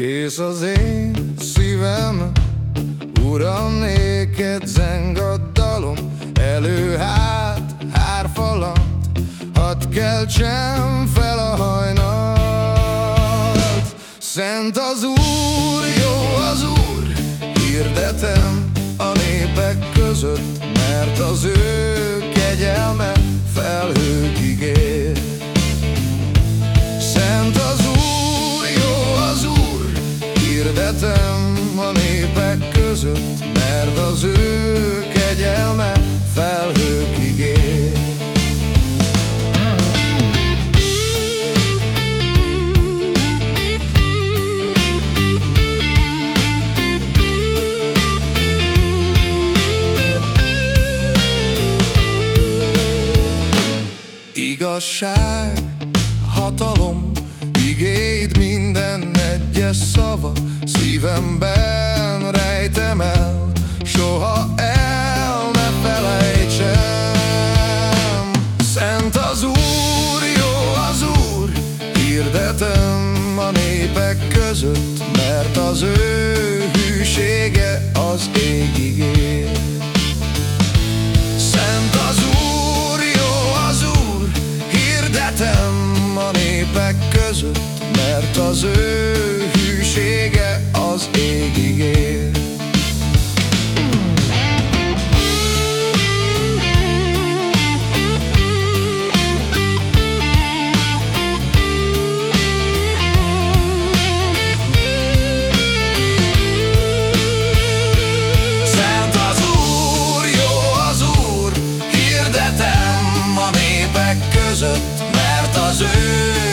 az én szívem Uram, néked zeng a dalom. Elő-hát, hárfalat Hadd keltsem fel a hajnalt Szent az Úr, jó az Úr Hirdetem a népek között Mert az ő kegyelme felhőkig Hirdetem a népek között Mert az ő kegyelme felhőkig ér Igazság, hatalom, igéd minden egyes szava Szívemben rejtem el, soha el ne felejtsem. Szent az Úr, jó az Úr, hirdetem a népek között Mert az ő hűsége az égig ér Szent az Úr, jó az Úr, hirdetem a népek között, mert az ő Úr,